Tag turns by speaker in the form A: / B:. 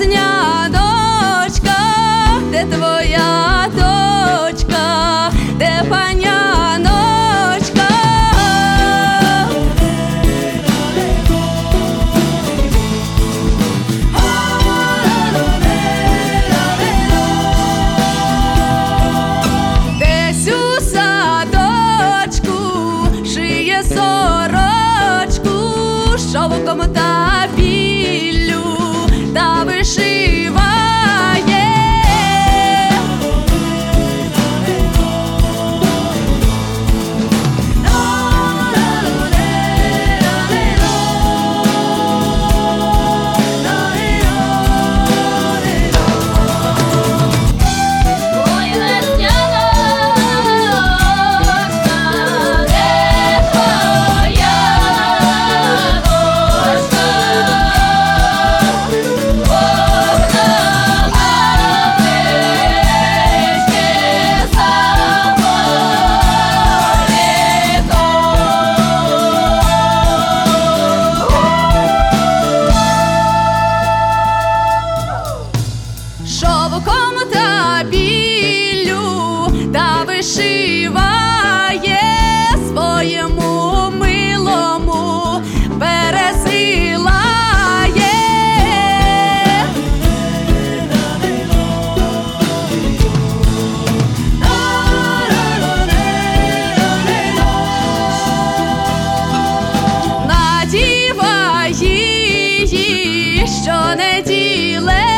A: весняночка, де твоя дочка, де паняночка. Десь у садочку шиє сорочку, шовком та понеділе.